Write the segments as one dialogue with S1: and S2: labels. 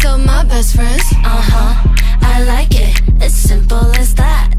S1: so my best friends,
S2: uh-huh. I like it, as simple as that.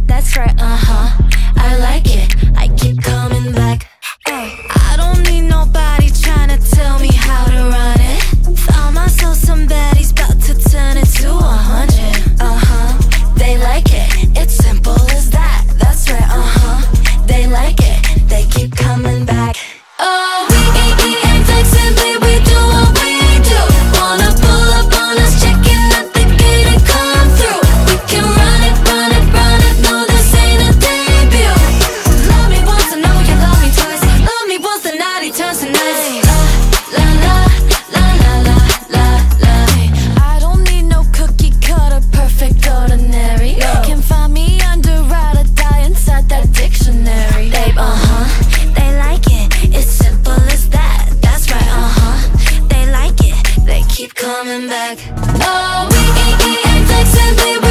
S2: coming back. No, we ain't flexing. flexibly.